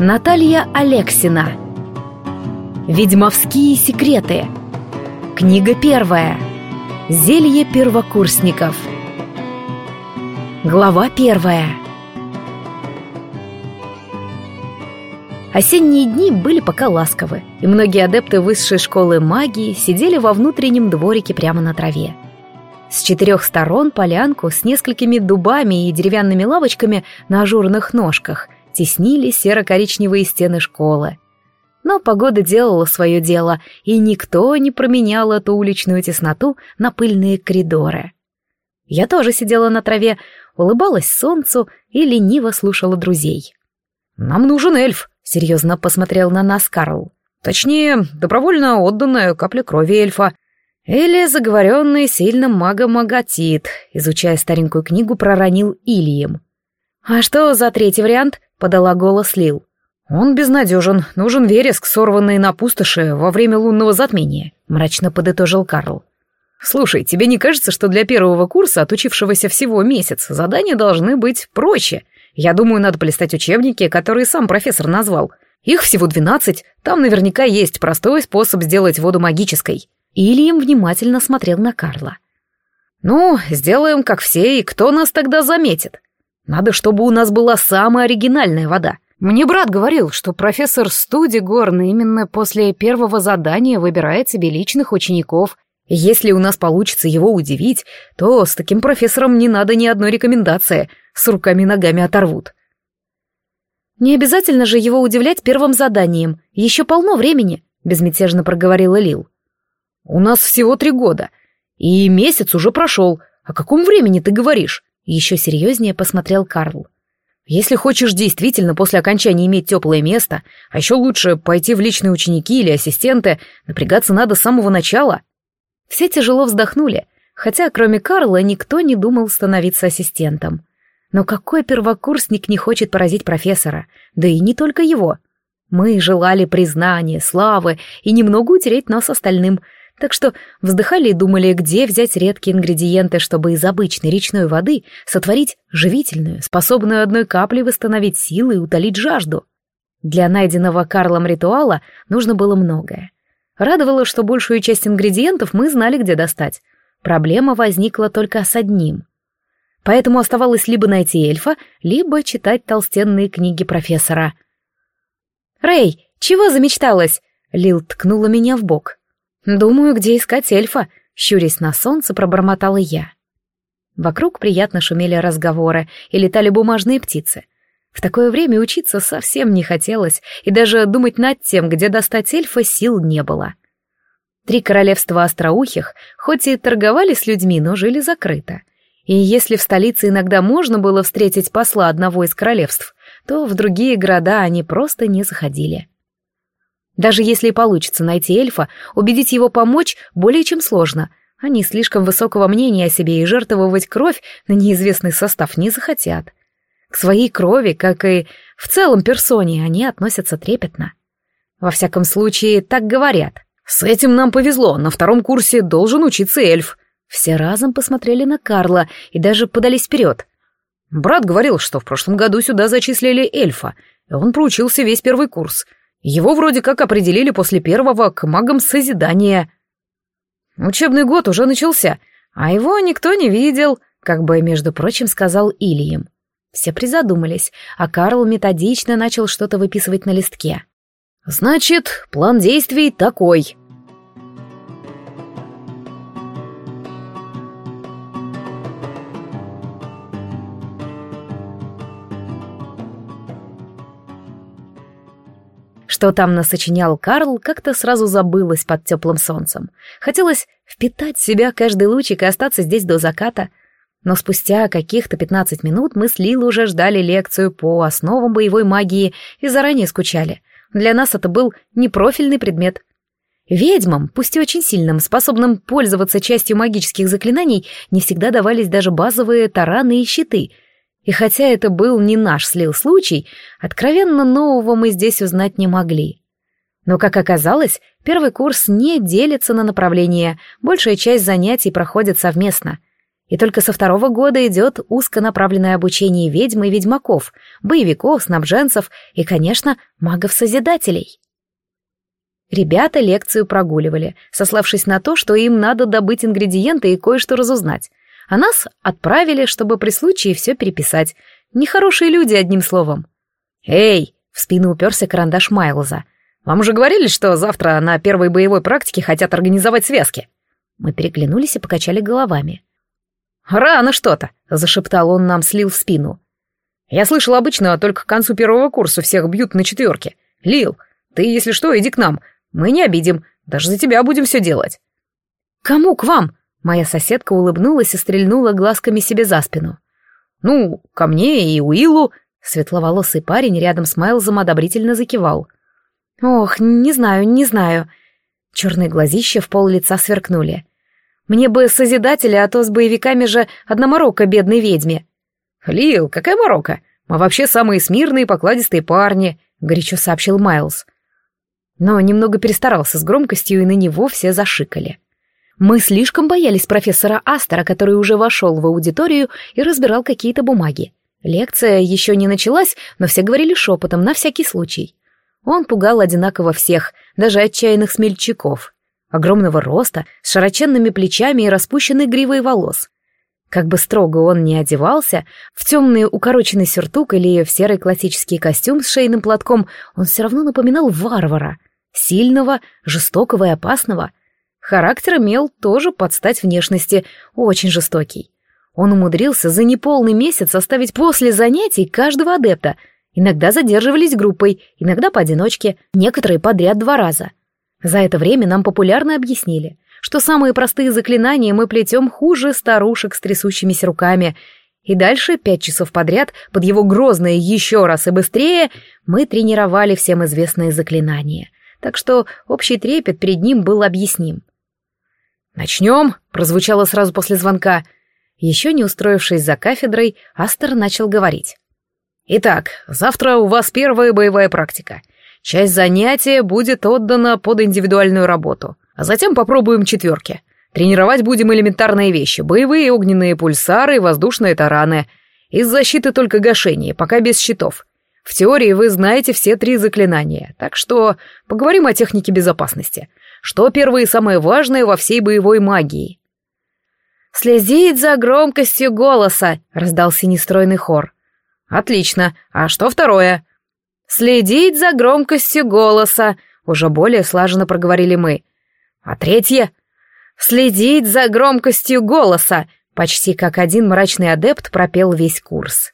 Наталья Алексина. Ведьмовские секреты Книга первая. Зелье первокурсников Глава первая. Осенние дни были пока ласковы, и многие адепты высшей школы магии сидели во внутреннем дворике прямо на траве. С четырех сторон полянку с несколькими дубами и деревянными лавочками на ажурных ножках теснили серо-коричневые стены школы. Но погода делала свое дело, и никто не променял эту уличную тесноту на пыльные коридоры. Я тоже сидела на траве, улыбалась солнцу и лениво слушала друзей. «Нам нужен эльф», — серьезно посмотрел на нас Карл. «Точнее, добровольно отданная капля крови эльфа. Или заговоренный сильным магом Агатит», — изучая старенькую книгу, проронил Ильем. «А что за третий вариант?» — подала голос Лил. «Он безнадежен. Нужен вереск, сорванный на пустоши во время лунного затмения», — мрачно подытожил Карл. «Слушай, тебе не кажется, что для первого курса, отучившегося всего месяц, задания должны быть проще? Я думаю, надо полистать учебники, которые сам профессор назвал. Их всего двенадцать, там наверняка есть простой способ сделать воду магической». Ильям внимательно смотрел на Карла. «Ну, сделаем как все, и кто нас тогда заметит? Надо, чтобы у нас была самая оригинальная вода. Мне брат говорил, что профессор Студи Горн именно после первого задания выбирает себе личных учеников. И если у нас получится его удивить, то с таким профессором не надо ни одной рекомендации, с руками-ногами оторвут. «Не обязательно же его удивлять первым заданием, еще полно времени», — безмятежно проговорила Лил. «У нас всего три года, и месяц уже прошел. О каком времени ты говоришь?» Еще серьезнее посмотрел Карл. «Если хочешь действительно после окончания иметь теплое место, а еще лучше пойти в личные ученики или ассистенты, напрягаться надо с самого начала». Все тяжело вздохнули, хотя кроме Карла никто не думал становиться ассистентом. Но какой первокурсник не хочет поразить профессора? Да и не только его. Мы желали признания, славы и немного утереть нос остальным — так что вздыхали и думали, где взять редкие ингредиенты, чтобы из обычной речной воды сотворить живительную, способную одной каплей восстановить силы и утолить жажду. Для найденного Карлом ритуала нужно было многое. Радовало, что большую часть ингредиентов мы знали, где достать. Проблема возникла только с одним. Поэтому оставалось либо найти эльфа, либо читать толстенные книги профессора. «Рэй, чего замечталась?» Лил ткнула меня в бок. «Думаю, где искать эльфа», — щурясь на солнце, пробормотала я. Вокруг приятно шумели разговоры и летали бумажные птицы. В такое время учиться совсем не хотелось, и даже думать над тем, где достать эльфа, сил не было. Три королевства остроухих, хоть и торговали с людьми, но жили закрыто. И если в столице иногда можно было встретить посла одного из королевств, то в другие города они просто не заходили. Даже если и получится найти эльфа, убедить его помочь более чем сложно. Они слишком высокого мнения о себе и жертвовать кровь на неизвестный состав не захотят. К своей крови, как и в целом персоне, они относятся трепетно. Во всяком случае, так говорят. «С этим нам повезло, на втором курсе должен учиться эльф». Все разом посмотрели на Карла и даже подались вперед. Брат говорил, что в прошлом году сюда зачислили эльфа, и он проучился весь первый курс — его вроде как определили после первого к магам созидания. Учебный год уже начался, а его никто не видел, как бы, между прочим, сказал Ильям. Все призадумались, а Карл методично начал что-то выписывать на листке. «Значит, план действий такой», Что там насочинял Карл, как-то сразу забылось под теплым солнцем. Хотелось впитать в себя каждый лучик и остаться здесь до заката. Но спустя каких-то пятнадцать минут мы с Лил уже ждали лекцию по основам боевой магии и заранее скучали. Для нас это был непрофильный предмет. Ведьмам, пусть и очень сильным, способным пользоваться частью магических заклинаний, не всегда давались даже базовые тараны и щиты — и хотя это был не наш слил случай, откровенно нового мы здесь узнать не могли. Но, как оказалось, первый курс не делится на направления, большая часть занятий проходит совместно. И только со второго года идет узконаправленное обучение ведьм и ведьмаков, боевиков, снабженцев и, конечно, магов-созидателей. Ребята лекцию прогуливали, сославшись на то, что им надо добыть ингредиенты и кое-что разузнать. А нас отправили, чтобы при случае все переписать. Нехорошие люди, одним словом. «Эй!» — в спину уперся карандаш Майлза. «Вам уже говорили, что завтра на первой боевой практике хотят организовать связки?» Мы переглянулись и покачали головами. «Рано что-то», — зашептал он нам, слил в спину. «Я слышал, обычно только к концу первого курса всех бьют на четверке. Лил, ты, если что, иди к нам. Мы не обидим, даже за тебя будем все делать». «Кому к вам?» Моя соседка улыбнулась и стрельнула глазками себе за спину. «Ну, ко мне и Уиллу», — светловолосый парень рядом с Майлзом одобрительно закивал. «Ох, не знаю, не знаю». Черные глазища в пол лица сверкнули. «Мне бы Созидателя, а то с боевиками же одна морока бедной ведьме». «Лил, какая морока? Мы вообще самые смирные покладистые парни», — горячо сообщил Майлз. Но немного перестарался с громкостью, и на него все зашикали. Мы слишком боялись профессора Астера, который уже вошел в аудиторию и разбирал какие-то бумаги. Лекция еще не началась, но все говорили шепотом, на всякий случай. Он пугал одинаково всех, даже отчаянных смельчаков. Огромного роста, с широченными плечами и распущенной гривой волос. Как бы строго он ни одевался, в темный укороченный сюртук или в серый классический костюм с шейным платком, он все равно напоминал варвара. Сильного, жестокого и опасного. Характер имел тоже под стать внешности, очень жестокий. Он умудрился за неполный месяц оставить после занятий каждого адепта. Иногда задерживались группой, иногда поодиночке, некоторые подряд два раза. За это время нам популярно объяснили, что самые простые заклинания мы плетем хуже старушек с трясущимися руками. И дальше, пять часов подряд, под его грозное «еще раз и быстрее», мы тренировали всем известные заклинания. Так что общий трепет перед ним был объясним. «Начнем», — прозвучало сразу после звонка. Еще не устроившись за кафедрой, Астер начал говорить. «Итак, завтра у вас первая боевая практика. Часть занятия будет отдана под индивидуальную работу. А затем попробуем четверки. Тренировать будем элементарные вещи. Боевые огненные пульсары и воздушные тараны. Из защиты только гашение, пока без щитов. В теории вы знаете все три заклинания, так что поговорим о технике безопасности. Что первое и самое важное во всей боевой магии? «Следить за громкостью голоса», — раздался нестройный хор. «Отлично. А что второе?» «Следить за громкостью голоса», — уже более слаженно проговорили мы. А третье — следить за громкостью голоса, почти как один мрачный адепт пропел весь курс.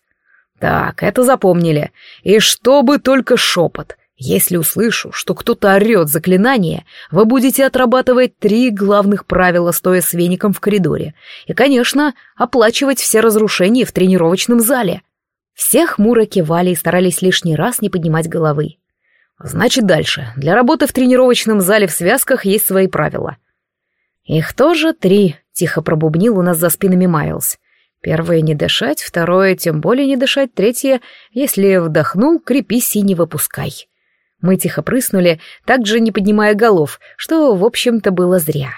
Так, это запомнили. И чтобы только шепот. Если услышу, что кто-то орет заклинание, вы будете отрабатывать три главных правила, стоя с веником в коридоре. И, конечно, оплачивать все разрушения в тренировочном зале. Все хмуро кивали и старались лишний раз не поднимать головы. Значит, дальше. Для работы в тренировочном зале в связках есть свои правила. Их тоже три, тихо пробубнил у нас за спинами Майлз. Первое — не дышать, второе — тем более не дышать, третье — если вдохнул, крепись и не выпускай. Мы тихо прыснули, также не поднимая голов, что, в общем-то, было зря.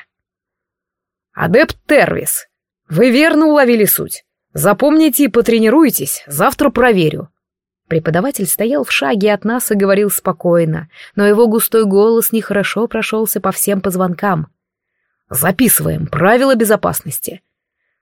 «Адепт Тервис, вы верно уловили суть. Запомните и потренируйтесь, завтра проверю. Преподаватель стоял в шаге от нас и говорил спокойно, но его густой голос нехорошо прошелся по всем позвонкам. «Записываем правила безопасности.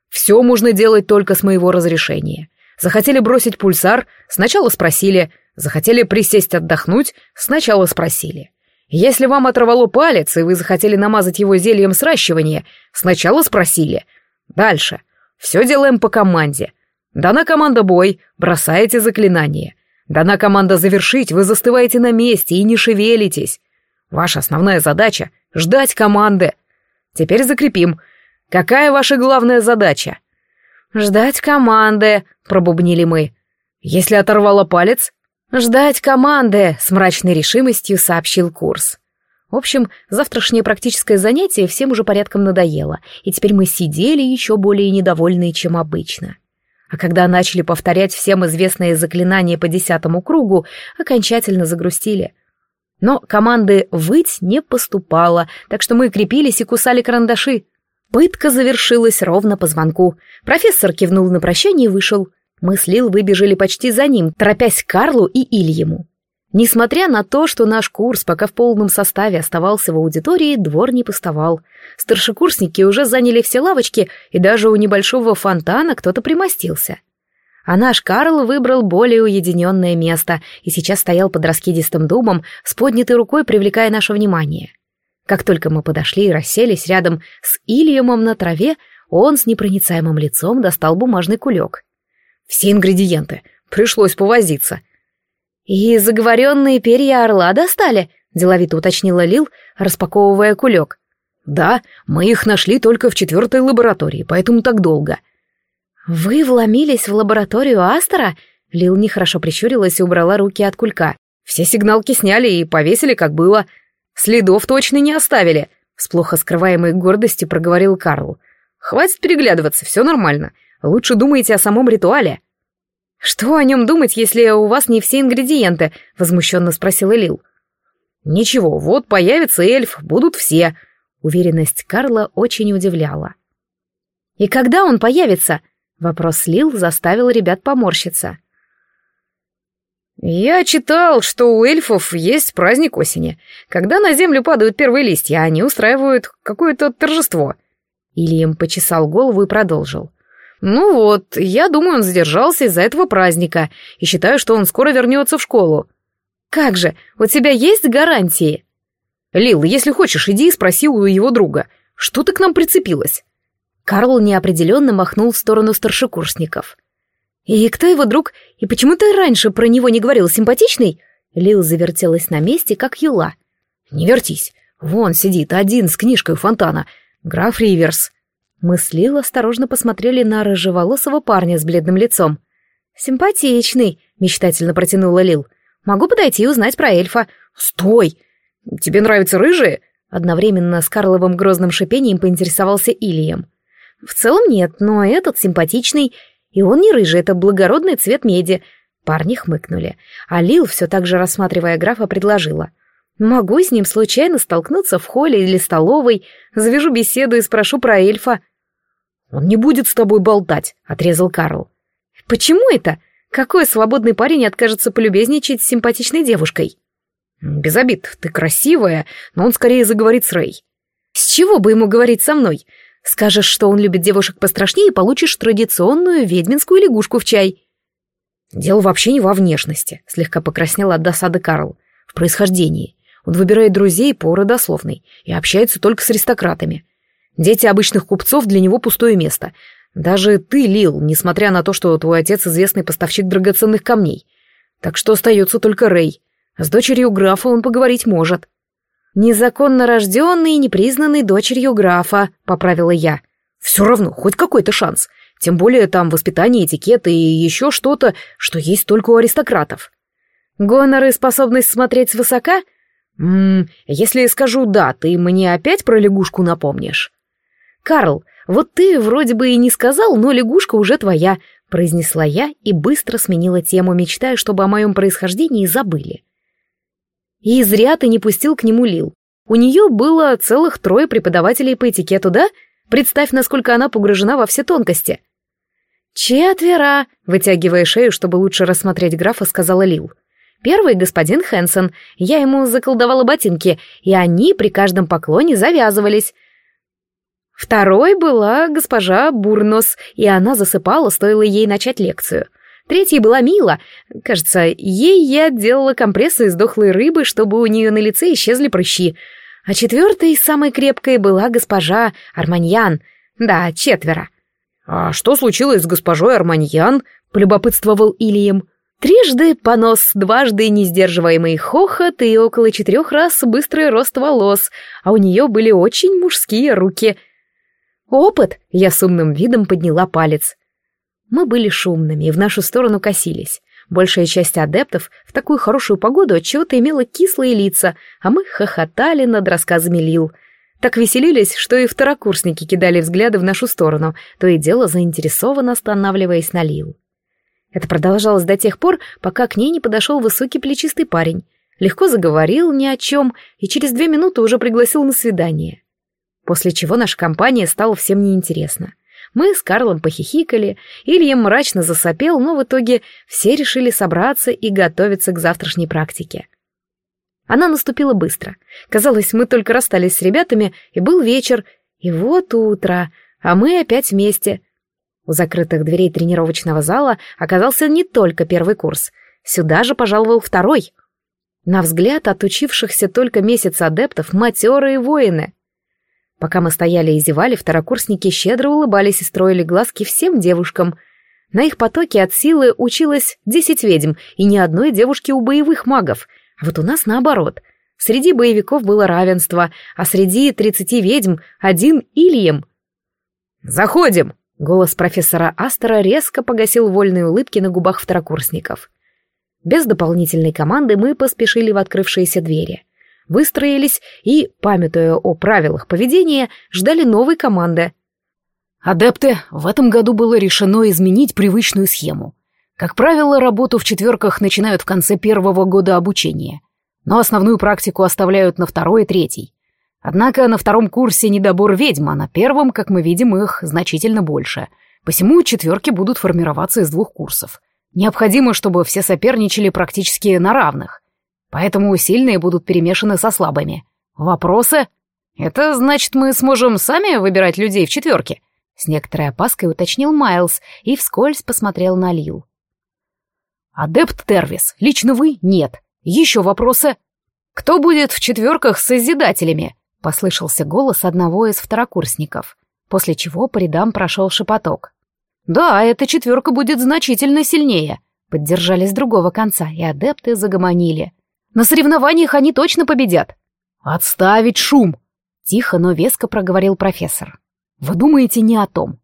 Все можно делать только с моего разрешения. Захотели бросить пульсар, сначала спросили. Захотели присесть отдохнуть, сначала спросили. Если вам оторвало палец, и вы захотели намазать его зельем сращивания, сначала спросили. Дальше. Все делаем по команде. Дана команда бой, бросаете заклинание. Дана команда завершить, вы застываете на месте и не шевелитесь. Ваша основная задача — ждать команды. Теперь закрепим. Какая ваша главная задача? «Ждать команды», — пробубнили мы. «Если оторвала палец?» «Ждать команды», — с мрачной решимостью сообщил курс. В общем, завтрашнее практическое занятие всем уже порядком надоело, и теперь мы сидели еще более недовольные, чем обычно а когда начали повторять всем известные заклинания по десятому кругу, окончательно загрустили. Но команды «выть» не поступало, так что мы крепились и кусали карандаши. Пытка завершилась ровно по звонку. Профессор кивнул на прощание и вышел. Мы с Лил выбежали почти за ним, торопясь Карлу и Ильему. Несмотря на то, что наш курс пока в полном составе оставался в аудитории, двор не пустовал. Старшекурсники уже заняли все лавочки, и даже у небольшого фонтана кто-то примостился. А наш Карл выбрал более уединенное место и сейчас стоял под раскидистым дубом, с поднятой рукой привлекая наше внимание. Как только мы подошли и расселись рядом с Ильямом на траве, он с непроницаемым лицом достал бумажный кулек. «Все ингредиенты. Пришлось повозиться». «И заговоренные перья орла достали?» — деловито уточнила Лил, распаковывая кулек. «Да, мы их нашли только в четвертой лаборатории, поэтому так долго». «Вы вломились в лабораторию Астера?» Лил нехорошо прищурилась и убрала руки от кулька. «Все сигналки сняли и повесили, как было. Следов точно не оставили», — с плохо скрываемой гордостью проговорил Карл. «Хватит переглядываться, все нормально. Лучше думайте о самом ритуале». «Что о нем думать, если у вас не все ингредиенты?» — возмущенно спросила Лил. «Ничего, вот появится эльф, будут все». Уверенность Карла очень удивляла. «И когда он появится?» Вопрос Лил заставил ребят поморщиться. «Я читал, что у эльфов есть праздник осени. Когда на землю падают первые листья, они устраивают какое-то торжество». Ильям почесал голову и продолжил. «Ну вот, я думаю, он задержался из-за этого праздника и считаю, что он скоро вернется в школу». «Как же, у тебя есть гарантии?» «Лил, если хочешь, иди и спроси у его друга, что ты к нам прицепилась?» Карл неопределенно махнул в сторону старшекурсников. «И кто его друг? И почему ты раньше про него не говорил? Симпатичный?» Лил завертелась на месте, как юла. «Не вертись. Вон сидит один с книжкой у фонтана. Граф Риверс. Мы с Лил осторожно посмотрели на рыжеволосого парня с бледным лицом. «Симпатичный», — мечтательно протянула Лил. «Могу подойти и узнать про эльфа». «Стой! Тебе нравятся рыжие?» Одновременно с Карловым грозным шипением поинтересовался Ильям. «В целом нет, но этот симпатичный, и он не рыжий, это благородный цвет меди». Парни хмыкнули, а Лил, все так же рассматривая графа, предложила. «Могу с ним случайно столкнуться в холле или столовой, завяжу беседу и спрошу про эльфа». «Он не будет с тобой болтать», — отрезал Карл. «Почему это? Какой свободный парень откажется полюбезничать с симпатичной девушкой?» «Без обид, ты красивая, но он скорее заговорит с Рэй». «С чего бы ему говорить со мной? Скажешь, что он любит девушек пострашнее, получишь традиционную ведьминскую лягушку в чай». «Дело вообще не во внешности», — слегка покраснел от досады Карл. «В происхождении. Он выбирает друзей по родословной и общается только с аристократами. Дети обычных купцов для него пустое место. Даже ты, Лил, несмотря на то, что твой отец известный поставщик драгоценных камней. Так что остается только Рэй. С дочерью графа он поговорить может. «Незаконно рожденный и непризнанный дочерью графа», — поправила я. «Все равно, хоть какой-то шанс. Тем более там воспитание, этикет и еще что-то, что есть только у аристократов». «Гонор и способность смотреть свысока?» «Ммм, если скажу «да», ты мне опять про лягушку напомнишь?» «Карл, вот ты вроде бы и не сказал, но лягушка уже твоя», — произнесла я и быстро сменила тему, мечтая, чтобы о моем происхождении забыли. И зря ты не пустил к нему Лил. У нее было целых трое преподавателей по этикету, да? Представь, насколько она погружена во все тонкости. «Четверо», — вытягивая шею, чтобы лучше рассмотреть графа, сказала Лил. «Первый — господин Хэнсон. Я ему заколдовала ботинки, и они при каждом поклоне завязывались. Второй была госпожа Бурнос, и она засыпала, стоило ей начать лекцию. Третьей была Мила. Кажется, ей я делала компрессы из дохлой рыбы, чтобы у нее на лице исчезли прыщи. А четвертой, самой крепкой, была госпожа Арманьян. Да, четверо. «А что случилось с госпожой Арманьян?» — полюбопытствовал Ильям. Трижды понос, дважды несдерживаемый хохот и около четырех раз быстрый рост волос, а у нее были очень мужские руки — «Опыт!» — я с умным видом подняла палец. Мы были шумными и в нашу сторону косились. Большая часть адептов в такую хорошую погоду отчего-то имела кислые лица, а мы хохотали над рассказами Лил. Так веселились, что и второкурсники кидали взгляды в нашу сторону, то и дело заинтересованно останавливаясь на Лил. Это продолжалось до тех пор, пока к ней не подошел высокий плечистый парень. Легко заговорил ни о чем и через две минуты уже пригласил на свидание. После чего наша компания стала всем неинтересна. Мы с Карлом похихикали, Ильям мрачно засопел, но в итоге все решили собраться и готовиться к завтрашней практике. Она наступила быстро. Казалось, мы только расстались с ребятами, и был вечер, и вот утро, а мы опять вместе. У закрытых дверей тренировочного зала оказался не только первый курс. Сюда же пожаловал второй. На взгляд отучившихся только месяц адептов матерые воины. Пока мы стояли и зевали, второкурсники щедро улыбались и строили глазки всем девушкам. На их потоке от силы училось десять ведьм и ни одной девушки у боевых магов. А вот у нас наоборот. Среди боевиков было равенство, а среди тридцати ведьм один Ильям. «Заходим!» — голос профессора Астера резко погасил вольные улыбки на губах второкурсников. Без дополнительной команды мы поспешили в открывшиеся двери выстроились и, памятуя о правилах поведения, ждали новой команды. «Адепты, в этом году было решено изменить привычную схему. Как правило, работу в четверках начинают в конце первого года обучения, но основную практику оставляют на второй и третий. Однако на втором курсе недобор ведьм, а на первом, как мы видим, их значительно больше. Посему четверки будут формироваться из двух курсов. Необходимо, чтобы все соперничали практически на равных. Поэтому сильные будут перемешаны со слабыми. Вопросы? Это значит, мы сможем сами выбирать людей в четверке? С некоторой опаской уточнил Майлз и вскользь посмотрел на Лил. Адепт Тервис, лично вы? Нет. Еще вопросы? Кто будет в четверках с Созидателями? Послышался голос одного из второкурсников, после чего по рядам прошел шепоток. Да, эта четверка будет значительно сильнее. Поддержали с другого конца, и адепты загомонили. На соревнованиях они точно победят. Отставить шум! Тихо, но веско проговорил профессор. Вы думаете не о том.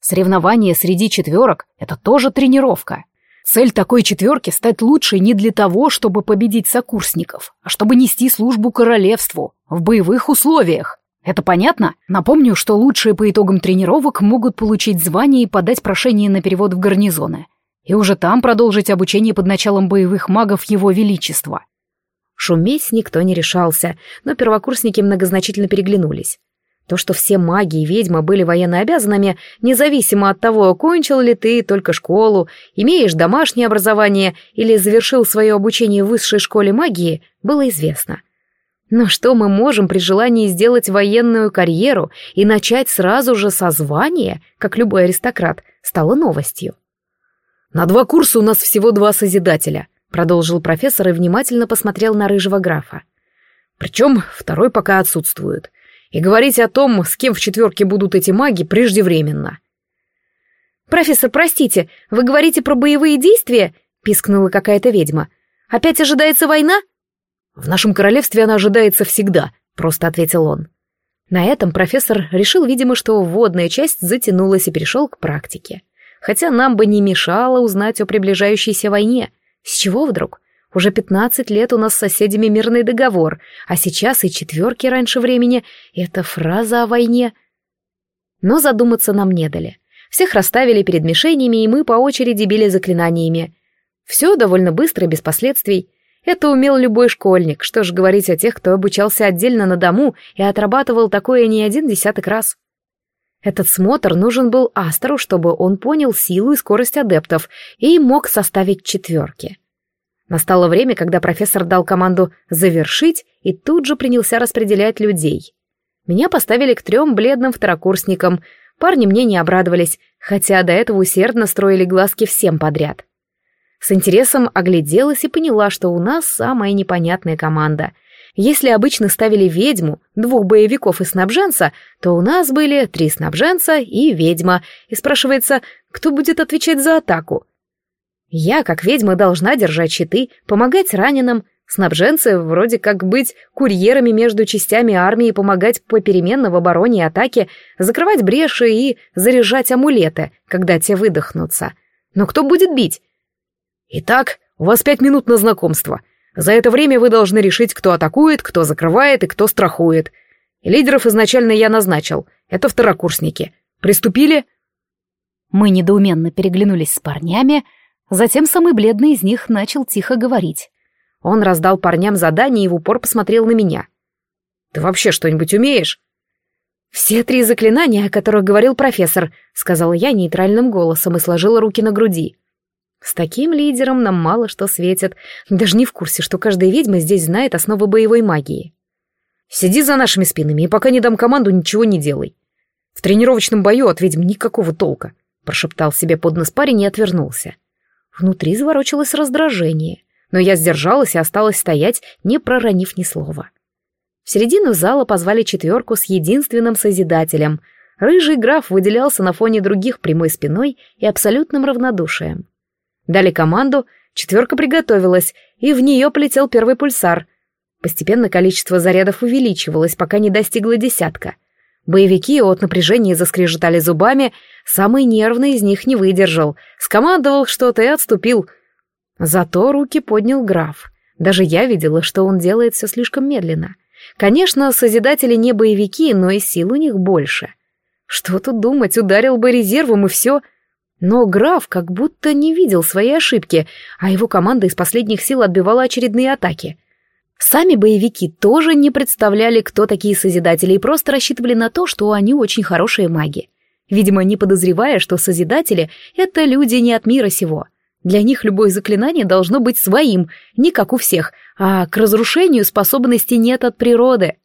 Соревнование среди четверок — это тоже тренировка. Цель такой четверки — стать лучшей не для того, чтобы победить сокурсников, а чтобы нести службу королевству в боевых условиях. Это понятно? Напомню, что лучшие по итогам тренировок могут получить звание и подать прошение на перевод в гарнизоны. И уже там продолжить обучение под началом боевых магов Его Величества. Шуметь никто не решался, но первокурсники многозначительно переглянулись. То, что все маги и ведьмы были военнообязанными, независимо от того, окончил ли ты только школу, имеешь домашнее образование или завершил свое обучение в высшей школе магии, было известно. Но что мы можем при желании сделать военную карьеру и начать сразу же со звания, как любой аристократ, стало новостью. «На два курса у нас всего два Созидателя», продолжил профессор и внимательно посмотрел на рыжего графа. Причем второй пока отсутствует. И говорить о том, с кем в четверке будут эти маги, преждевременно. «Профессор, простите, вы говорите про боевые действия?» — пискнула какая-то ведьма. «Опять ожидается война?» «В нашем королевстве она ожидается всегда», — просто ответил он. На этом профессор решил, видимо, что вводная часть затянулась и перешел к практике. Хотя нам бы не мешало узнать о приближающейся войне — с чего вдруг? Уже пятнадцать лет у нас с соседями мирный договор, а сейчас и четверки раньше времени — это фраза о войне. Но задуматься нам не дали. Всех расставили перед мишенями, и мы по очереди били заклинаниями. Все довольно быстро, без последствий. Это умел любой школьник, что ж говорить о тех, кто обучался отдельно на дому и отрабатывал такое не один десяток раз. Этот смотр нужен был Астеру, чтобы он понял силу и скорость адептов и мог составить четверки. Настало время, когда профессор дал команду «завершить» и тут же принялся распределять людей. Меня поставили к трем бледным второкурсникам. Парни мне не обрадовались, хотя до этого усердно строили глазки всем подряд. С интересом огляделась и поняла, что у нас самая непонятная команда — если обычно ставили ведьму, двух боевиков и снабженца, то у нас были три снабженца и ведьма, и спрашивается, кто будет отвечать за атаку. Я, как ведьма, должна держать щиты, помогать раненым, снабженцы вроде как быть курьерами между частями армии, помогать попеременно в обороне и атаке, закрывать бреши и заряжать амулеты, когда те выдохнутся. Но кто будет бить? Итак, у вас пять минут на знакомство — за это время вы должны решить, кто атакует, кто закрывает и кто страхует. Лидеров изначально я назначил. Это второкурсники. Приступили?» Мы недоуменно переглянулись с парнями, затем самый бледный из них начал тихо говорить. Он раздал парням задание и в упор посмотрел на меня. «Ты вообще что-нибудь умеешь?» «Все три заклинания, о которых говорил профессор», — сказала я нейтральным голосом и сложила руки на груди. С таким лидером нам мало что светит. Даже не в курсе, что каждая ведьма здесь знает основы боевой магии. Сиди за нашими спинами, и пока не дам команду, ничего не делай. В тренировочном бою от ведьм никакого толка, прошептал себе под нос парень и отвернулся. Внутри заворочилось раздражение, но я сдержалась и осталась стоять, не проронив ни слова. В середину зала позвали четверку с единственным созидателем. Рыжий граф выделялся на фоне других прямой спиной и абсолютным равнодушием. Дали команду, четверка приготовилась, и в нее полетел первый пульсар. Постепенно количество зарядов увеличивалось, пока не достигло десятка. Боевики от напряжения заскрежетали зубами, самый нервный из них не выдержал, скомандовал что-то и отступил. Зато руки поднял граф. Даже я видела, что он делает все слишком медленно — Конечно, Созидатели не боевики, но и сил у них больше. Что тут думать, ударил бы резервом и все. Но граф как будто не видел своей ошибки, а его команда из последних сил отбивала очередные атаки. Сами боевики тоже не представляли, кто такие Созидатели, и просто рассчитывали на то, что они очень хорошие маги. Видимо, не подозревая, что Созидатели — это люди не от мира сего — для них любое заклинание должно быть своим, не как у всех, а к разрушению способности нет от природы.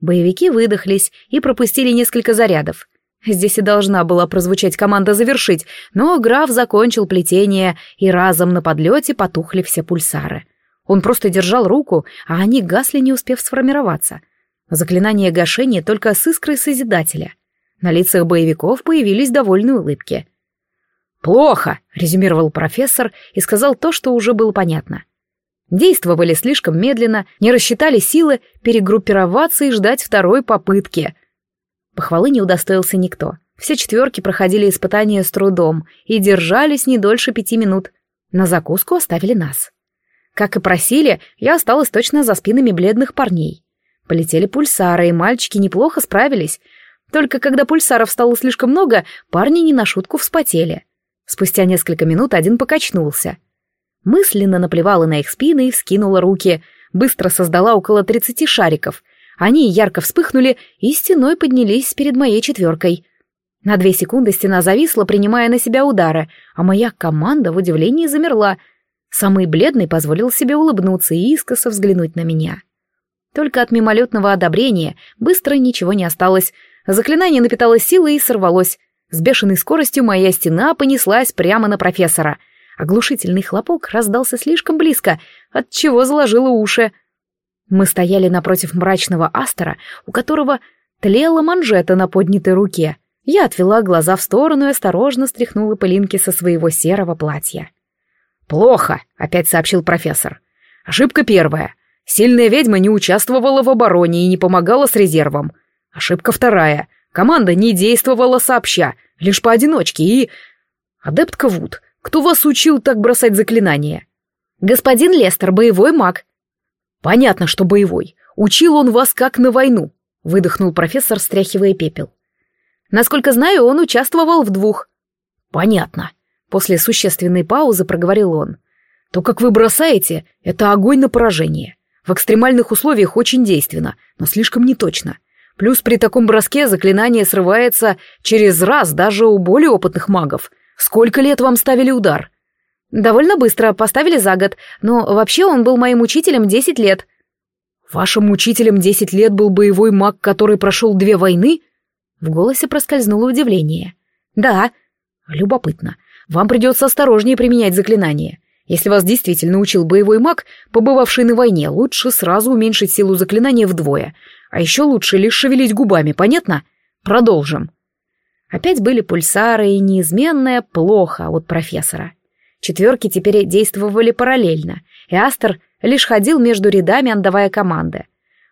Боевики выдохлись и пропустили несколько зарядов. Здесь и должна была прозвучать команда «завершить», но граф закончил плетение, и разом на подлете потухли все пульсары. Он просто держал руку, а они гасли, не успев сформироваться. Заклинание гашения только с искрой Созидателя. На лицах боевиков появились довольные улыбки — «Плохо», — резюмировал профессор и сказал то, что уже было понятно. Действовали слишком медленно, не рассчитали силы перегруппироваться и ждать второй попытки. Похвалы не удостоился никто. Все четверки проходили испытания с трудом и держались не дольше пяти минут. На закуску оставили нас. Как и просили, я осталась точно за спинами бледных парней. Полетели пульсары, и мальчики неплохо справились. Только когда пульсаров стало слишком много, парни не на шутку вспотели. Спустя несколько минут один покачнулся. Мысленно наплевала на их спины и вскинула руки, быстро создала около тридцати шариков. Они ярко вспыхнули и стеной поднялись перед моей четверкой. На две секунды стена зависла, принимая на себя удары, а моя команда в удивлении замерла. Самый бледный позволил себе улыбнуться и искоса взглянуть на меня. Только от мимолетного одобрения быстро ничего не осталось. Заклинание напиталось силой и сорвалось. С бешеной скоростью моя стена понеслась прямо на профессора. Оглушительный хлопок раздался слишком близко, от чего заложило уши. Мы стояли напротив мрачного астера, у которого тлела манжета на поднятой руке. Я отвела глаза в сторону и осторожно стряхнула пылинки со своего серого платья. «Плохо», — опять сообщил профессор. «Ошибка первая. Сильная ведьма не участвовала в обороне и не помогала с резервом. Ошибка вторая. Команда не действовала сообща, лишь поодиночке, и... Адептка Вуд, кто вас учил так бросать заклинания? Господин Лестер, боевой маг. Понятно, что боевой. Учил он вас как на войну, выдохнул профессор, стряхивая пепел. Насколько знаю, он участвовал в двух. Понятно. После существенной паузы проговорил он. То, как вы бросаете, это огонь на поражение. В экстремальных условиях очень действенно, но слишком неточно. Плюс при таком броске заклинание срывается через раз даже у более опытных магов. Сколько лет вам ставили удар? Довольно быстро, поставили за год, но вообще он был моим учителем десять лет. Вашим учителем десять лет был боевой маг, который прошел две войны? В голосе проскользнуло удивление. Да. Любопытно. Вам придется осторожнее применять заклинание. Если вас действительно учил боевой маг, побывавший на войне, лучше сразу уменьшить силу заклинания вдвое — а еще лучше лишь шевелить губами, понятно? Продолжим. Опять были пульсары и неизменное плохо от профессора. Четверки теперь действовали параллельно, и Астер лишь ходил между рядами, отдавая команды.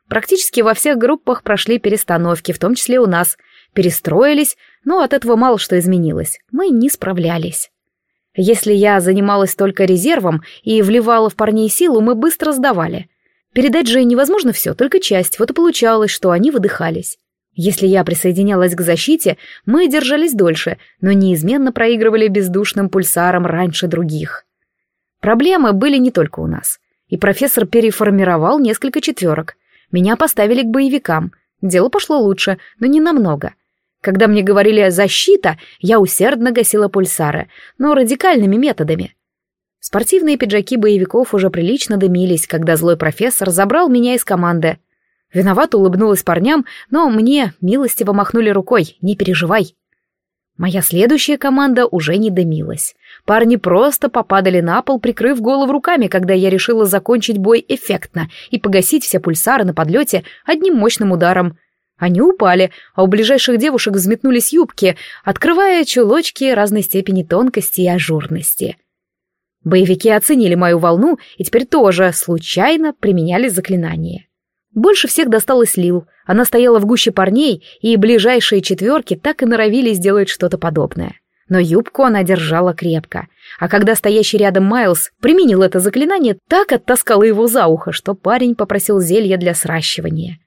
Практически во всех группах прошли перестановки, в том числе у нас. Перестроились, но от этого мало что изменилось. Мы не справлялись. Если я занималась только резервом и вливала в парней силу, мы быстро сдавали. Передать же невозможно все, только часть, вот и получалось, что они выдыхались. Если я присоединялась к защите, мы держались дольше, но неизменно проигрывали бездушным пульсаром раньше других. Проблемы были не только у нас. И профессор переформировал несколько четверок. Меня поставили к боевикам. Дело пошло лучше, но не намного. Когда мне говорили «защита», я усердно гасила пульсары, но радикальными методами. Спортивные пиджаки боевиков уже прилично дымились, когда злой профессор забрал меня из команды. Виновато улыбнулась парням, но мне милостиво махнули рукой «не переживай». Моя следующая команда уже не дымилась. Парни просто попадали на пол, прикрыв голову руками, когда я решила закончить бой эффектно и погасить все пульсары на подлете одним мощным ударом. Они упали, а у ближайших девушек взметнулись юбки, открывая чулочки разной степени тонкости и ажурности. Боевики оценили мою волну и теперь тоже случайно применяли заклинание. Больше всех досталось Лил. Она стояла в гуще парней, и ближайшие четверки так и норовили сделать что-то подобное. Но юбку она держала крепко. А когда стоящий рядом Майлз применил это заклинание, так оттаскала его за ухо, что парень попросил зелья для сращивания.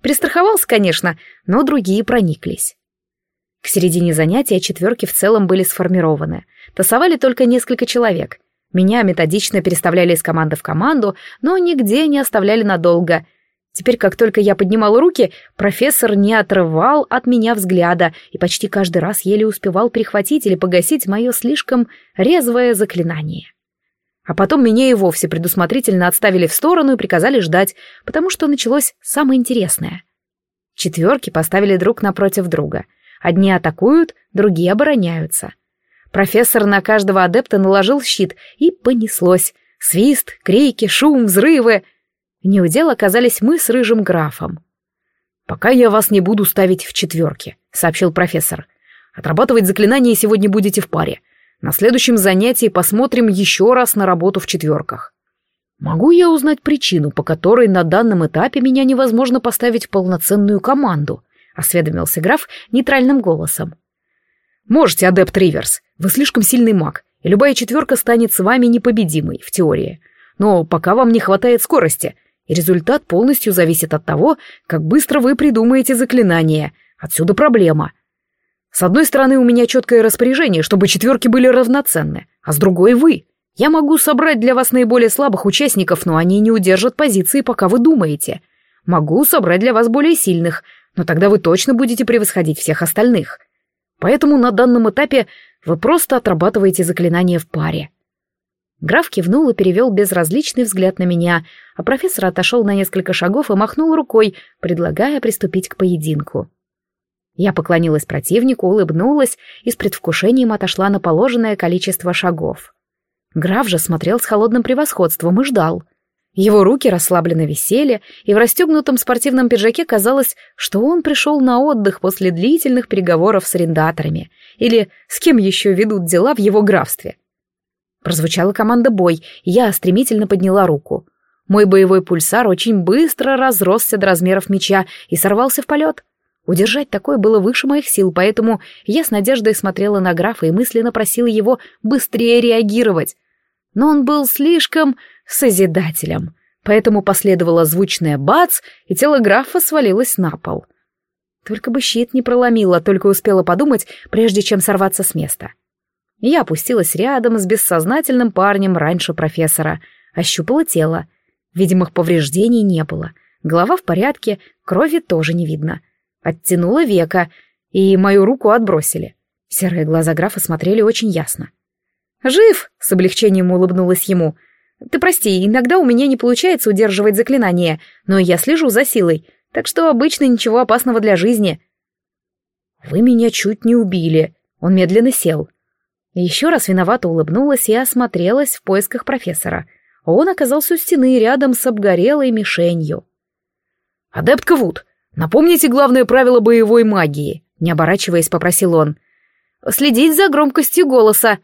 Перестраховался, конечно, но другие прониклись. К середине занятия четверки в целом были сформированы. Тасовали только несколько человек. Меня методично переставляли из команды в команду, но нигде не оставляли надолго, Теперь, как только я поднимал руки, профессор не отрывал от меня взгляда и почти каждый раз еле успевал перехватить или погасить мое слишком резвое заклинание. А потом меня и вовсе предусмотрительно отставили в сторону и приказали ждать, потому что началось самое интересное. Четверки поставили друг напротив друга. Одни атакуют, другие обороняются. Профессор на каждого адепта наложил щит, и понеслось. Свист, крики, шум, взрывы — Неудел оказались мы с рыжим графом. «Пока я вас не буду ставить в четверке», — сообщил профессор. «Отрабатывать заклинания сегодня будете в паре. На следующем занятии посмотрим еще раз на работу в четверках. Могу я узнать причину, по которой на данном этапе меня невозможно поставить в полноценную команду?» — осведомился граф нейтральным голосом. «Можете, адепт Риверс. Вы слишком сильный маг, и любая четверка станет с вами непобедимой, в теории. Но пока вам не хватает скорости, и результат полностью зависит от того, как быстро вы придумаете заклинание. Отсюда проблема. С одной стороны, у меня четкое распоряжение, чтобы четверки были равноценны, а с другой — вы. Я могу собрать для вас наиболее слабых участников, но они не удержат позиции, пока вы думаете. Могу собрать для вас более сильных, но тогда вы точно будете превосходить всех остальных. Поэтому на данном этапе вы просто отрабатываете заклинание в паре. Граф кивнул и перевел безразличный взгляд на меня, а профессор отошел на несколько шагов и махнул рукой, предлагая приступить к поединку. Я поклонилась противнику, улыбнулась и с предвкушением отошла на положенное количество шагов. Граф же смотрел с холодным превосходством и ждал. Его руки расслабленно висели, и в расстегнутом спортивном пиджаке казалось, что он пришел на отдых после длительных переговоров с арендаторами или с кем еще ведут дела в его графстве. Прозвучала команда «Бой», и я стремительно подняла руку. Мой боевой пульсар очень быстро разросся до размеров меча и сорвался в полет. Удержать такое было выше моих сил, поэтому я с надеждой смотрела на графа и мысленно просила его быстрее реагировать. Но он был слишком созидателем, поэтому последовало звучное «бац», и тело графа свалилось на пол. Только бы щит не проломило, только успела подумать, прежде чем сорваться с места. — я опустилась рядом с бессознательным парнем раньше профессора, ощупала тело. Видимых повреждений не было. Голова в порядке, крови тоже не видно. Оттянула века, и мою руку отбросили. Серые глаза графа смотрели очень ясно. «Жив!» — с облегчением улыбнулась ему. «Ты прости, иногда у меня не получается удерживать заклинание, но я слежу за силой, так что обычно ничего опасного для жизни». «Вы меня чуть не убили». Он медленно сел. Еще раз виновато улыбнулась и осмотрелась в поисках профессора. Он оказался у стены рядом с обгорелой мишенью. «Адептка Вуд, напомните главное правило боевой магии», — не оборачиваясь, попросил он. «Следить за громкостью голоса».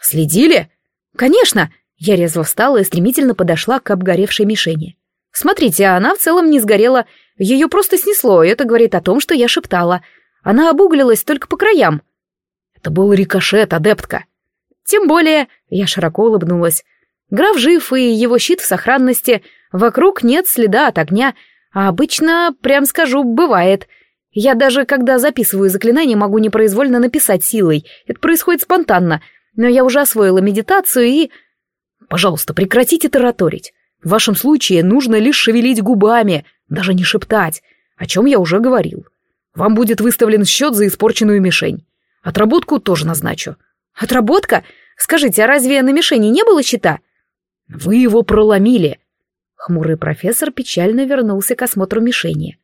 «Следили?» «Конечно!» Я резво встала и стремительно подошла к обгоревшей мишени. «Смотрите, она в целом не сгорела. Ее просто снесло, это говорит о том, что я шептала. Она обуглилась только по краям». Это был рикошет, адептка. Тем более, я широко улыбнулась. Граф жив, и его щит в сохранности. Вокруг нет следа от огня. А обычно, прям скажу, бывает. Я даже, когда записываю заклинание, могу непроизвольно написать силой. Это происходит спонтанно. Но я уже освоила медитацию и... Пожалуйста, прекратите тараторить. В вашем случае нужно лишь шевелить губами, даже не шептать. о чем я уже говорил. Вам будет выставлен счет за испорченную мишень. Отработку тоже назначу. Отработка? Скажите, а разве на мишени не было счета? Вы его проломили. Хмурый профессор печально вернулся к осмотру мишени.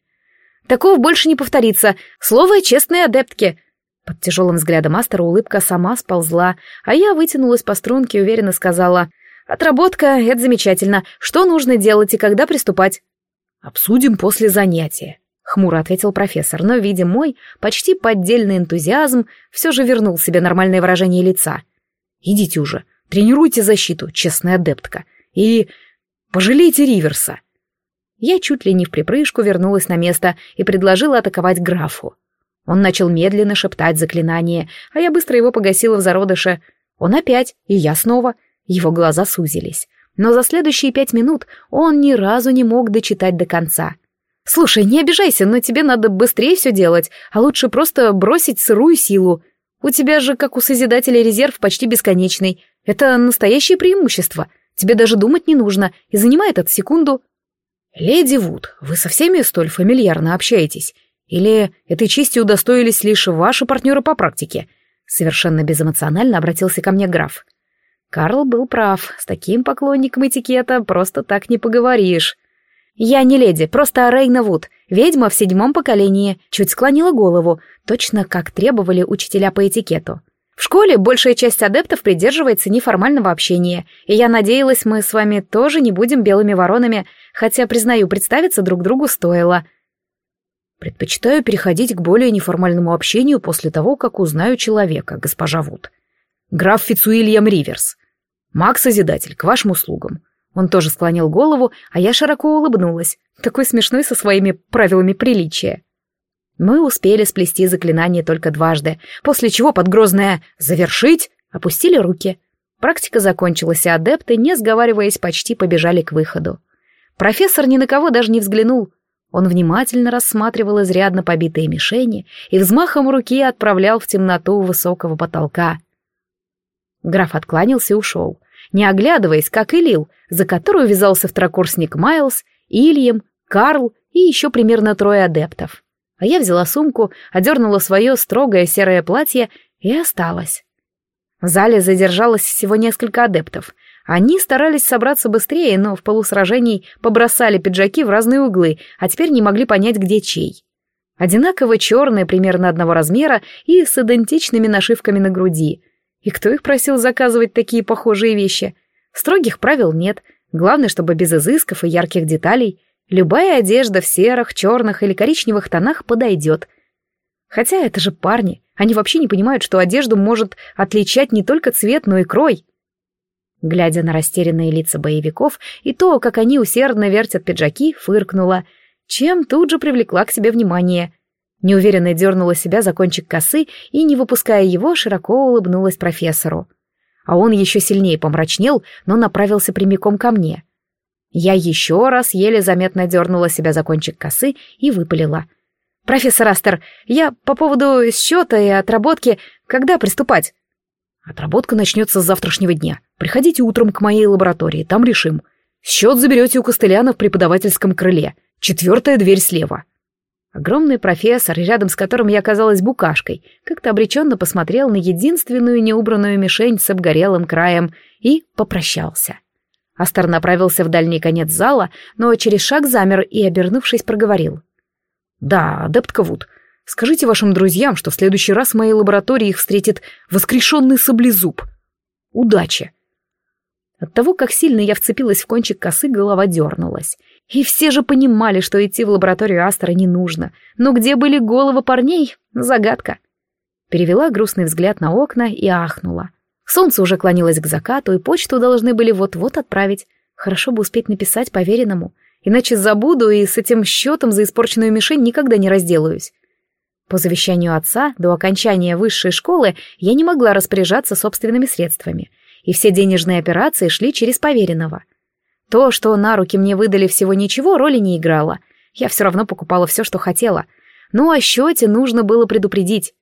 Такого больше не повторится. Слово честной адептки. Под тяжелым взглядом мастера улыбка сама сползла, а я вытянулась по струнке и уверенно сказала «Отработка — это замечательно. Что нужно делать и когда приступать?» «Обсудим после занятия», — хмуро ответил профессор, но, видя мой почти поддельный энтузиазм, все же вернул себе нормальное выражение лица. «Идите уже, тренируйте защиту, честная адептка, и пожалейте Риверса». Я чуть ли не в припрыжку вернулась на место и предложила атаковать графу. Он начал медленно шептать заклинание, а я быстро его погасила в зародыше. Он опять, и я снова. Его глаза сузились. Но за следующие пять минут он ни разу не мог дочитать до конца. «Слушай, не обижайся, но тебе надо быстрее все делать, а лучше просто бросить сырую силу. У тебя же, как у Созидателя, резерв почти бесконечный. Это настоящее преимущество. Тебе даже думать не нужно, и занимает это секунду». «Леди Вуд, вы со всеми столь фамильярно общаетесь? Или этой чести удостоились лишь ваши партнеры по практике?» Совершенно безэмоционально обратился ко мне граф. Карл был прав, с таким поклонником этикета просто так не поговоришь. «Я не леди, просто Рейна Вуд, ведьма в седьмом поколении», чуть склонила голову, точно как требовали учителя по этикету. «В школе большая часть адептов придерживается неформального общения, и я надеялась, мы с вами тоже не будем белыми воронами, хотя, признаю, представиться друг другу стоило. Предпочитаю переходить к более неформальному общению после того, как узнаю человека, госпожа Вуд. Граф Фицуильям Риверс. Маг-созидатель, к вашим услугам. Он тоже склонил голову, а я широко улыбнулась, такой смешной со своими правилами приличия. Мы успели сплести заклинание только дважды, после чего под грозное «завершить» опустили руки. Практика закончилась, и адепты, не сговариваясь, почти побежали к выходу. Профессор ни на кого даже не взглянул, он внимательно рассматривал изрядно побитые мишени и взмахом руки отправлял в темноту высокого потолка. Граф откланялся и ушел, не оглядываясь, как и Лил, за которую вязался второкурсник Майлз, Ильям, Карл и еще примерно трое адептов. А я взяла сумку, одернула свое строгое серое платье и осталась. В зале задержалось всего несколько адептов, они старались собраться быстрее, но в полусражении побросали пиджаки в разные углы, а теперь не могли понять, где чей. Одинаково черные, примерно одного размера, и с идентичными нашивками на груди. И кто их просил заказывать такие похожие вещи? Строгих правил нет, главное, чтобы без изысков и ярких деталей. Любая одежда в серых, черных или коричневых тонах подойдет. Хотя это же парни, они вообще не понимают, что одежду может отличать не только цвет, но и крой. Глядя на растерянные лица боевиков и то, как они усердно вертят пиджаки, фыркнула, чем тут же привлекла к себе внимание. Неуверенно дернула себя за кончик косы и, не выпуская его, широко улыбнулась профессору. А он еще сильнее помрачнел, но направился прямиком ко мне. Я еще раз еле заметно дернула себя за кончик косы и выпалила. «Профессор Астер, я по поводу счета и отработки, когда приступать?» Отработка начнется с завтрашнего дня. Приходите утром к моей лаборатории, там решим. Счет заберете у Костыляна в преподавательском крыле. Четвертая дверь слева. Огромный профессор, рядом с которым я оказалась букашкой, как-то обреченно посмотрел на единственную неубранную мишень с обгорелым краем и попрощался. Астер направился в дальний конец зала, но через шаг замер и, обернувшись, проговорил. «Да, адептка Вуд, Скажите вашим друзьям, что в следующий раз в моей лаборатории их встретит воскрешенный саблезуб. Удачи!» От того, как сильно я вцепилась в кончик косы, голова дернулась. И все же понимали, что идти в лабораторию Астра не нужно. Но где были головы парней? Загадка. Перевела грустный взгляд на окна и ахнула. Солнце уже клонилось к закату, и почту должны были вот-вот отправить. Хорошо бы успеть написать поверенному. Иначе забуду и с этим счетом за испорченную мишень никогда не разделаюсь. По завещанию отца, до окончания высшей школы я не могла распоряжаться собственными средствами, и все денежные операции шли через поверенного. То, что на руки мне выдали всего ничего, роли не играло. Я все равно покупала все, что хотела. Но о счете нужно было предупредить.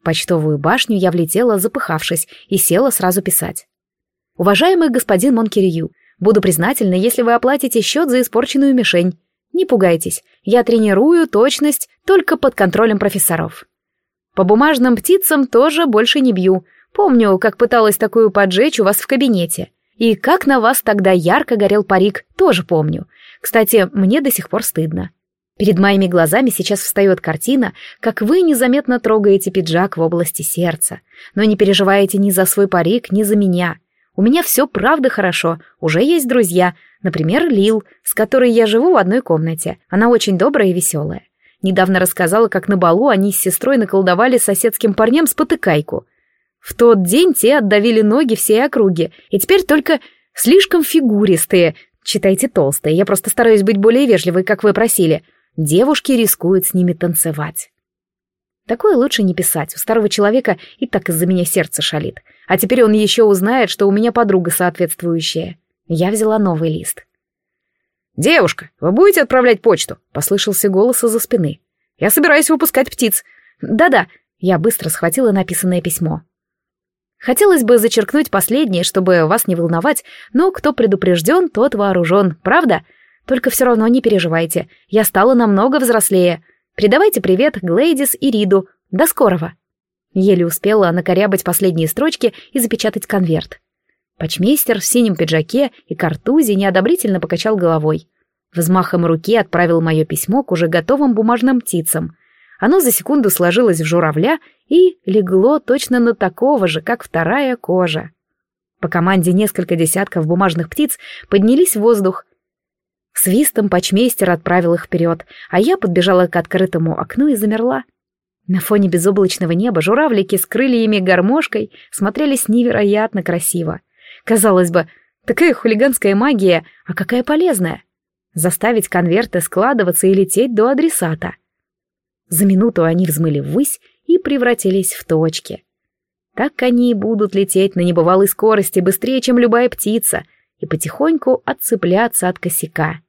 В почтовую башню я влетела, запыхавшись, и села сразу писать. «Уважаемый господин Монкирью, буду признательна, если вы оплатите счет за испорченную мишень. Не пугайтесь, я тренирую точность только под контролем профессоров. По бумажным птицам тоже больше не бью. Помню, как пыталась такую поджечь у вас в кабинете. И как на вас тогда ярко горел парик, тоже помню. Кстати, мне до сих пор стыдно. Перед моими глазами сейчас встает картина, как вы незаметно трогаете пиджак в области сердца. Но не переживаете ни за свой парик, ни за меня. У меня все правда хорошо, уже есть друзья. Например, Лил, с которой я живу в одной комнате. Она очень добрая и веселая. Недавно рассказала, как на балу они с сестрой наколдовали соседским парням спотыкайку. В тот день те отдавили ноги всей округи, и теперь только слишком фигуристые, читайте толстые, я просто стараюсь быть более вежливой, как вы просили, девушки рискуют с ними танцевать. Такое лучше не писать, у старого человека и так из-за меня сердце шалит, а теперь он еще узнает, что у меня подруга соответствующая. Я взяла новый лист. «Девушка, вы будете отправлять почту?» — послышался голос из-за спины. «Я собираюсь выпускать птиц». «Да-да», — я быстро схватила написанное письмо. Хотелось бы зачеркнуть последнее, чтобы вас не волновать, но кто предупрежден, тот вооружен, правда? Только все равно не переживайте, я стала намного взрослее. Передавайте привет Глейдис и Риду. До скорого. Еле успела накорябать последние строчки и запечатать конверт. Почмейстер в синем пиджаке и картузе неодобрительно покачал головой. Взмахом руки отправил мое письмо к уже готовым бумажным птицам. Оно за секунду сложилось в журавля и легло точно на такого же, как вторая кожа. По команде несколько десятков бумажных птиц поднялись в воздух. Свистом почмейстер отправил их вперед, а я подбежала к открытому окну и замерла. На фоне безоблачного неба журавлики с крыльями гармошкой смотрелись невероятно красиво. Казалось бы, такая хулиганская магия, а какая полезная. Заставить конверты складываться и лететь до адресата. За минуту они взмыли ввысь и превратились в точки. Так они и будут лететь на небывалой скорости быстрее, чем любая птица, и потихоньку отцепляться от косяка.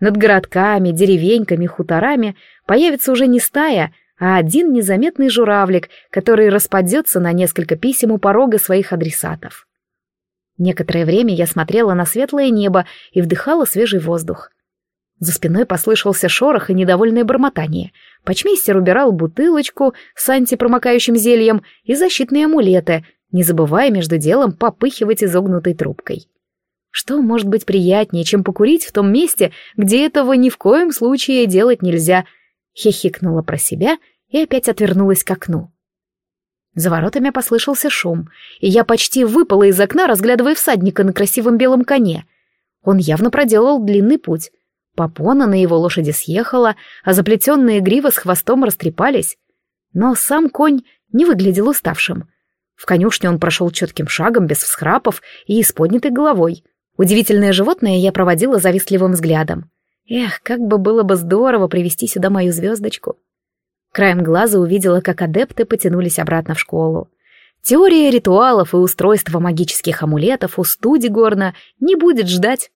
Над городками, деревеньками, хуторами появится уже не стая, а один незаметный журавлик, который распадется на несколько писем у порога своих адресатов. Некоторое время я смотрела на светлое небо и вдыхала свежий воздух. За спиной послышался шорох и недовольное бормотание. Почмейстер убирал бутылочку с антипромокающим зельем и защитные амулеты, не забывая между делом попыхивать изогнутой трубкой. Что может быть приятнее, чем покурить в том месте, где этого ни в коем случае делать нельзя? Хихикнула про себя и опять отвернулась к окну. За воротами послышался шум, и я почти выпала из окна, разглядывая всадника на красивом белом коне. Он явно проделал длинный путь. Попона на его лошади съехала, а заплетенные гривы с хвостом растрепались. Но сам конь не выглядел уставшим. В конюшне он прошел четким шагом, без всхрапов и с поднятой головой. Удивительное животное я проводила завистливым взглядом. Эх, как бы было бы здорово привести сюда мою звездочку. Краем глаза увидела, как адепты потянулись обратно в школу. Теория ритуалов и устройства магических амулетов у студи горна не будет ждать.